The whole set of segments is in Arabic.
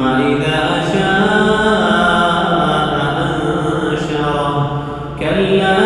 إذا شاء أنشره كلا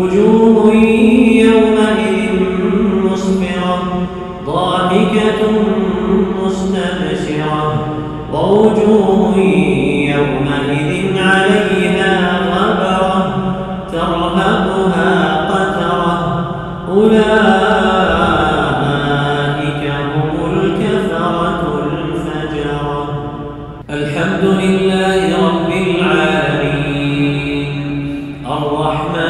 وجوه يومئذ ضاحكة مستبشرة ووجوه يومئذ عليها غبرة ترهقها قترة. أولئك هم الكفرة الفجرة. الحمد لله رب العالمين. الرحمن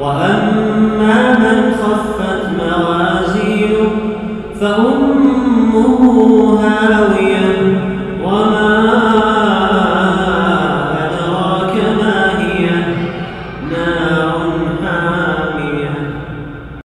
وأما من خفت موازينه فأمه هاوية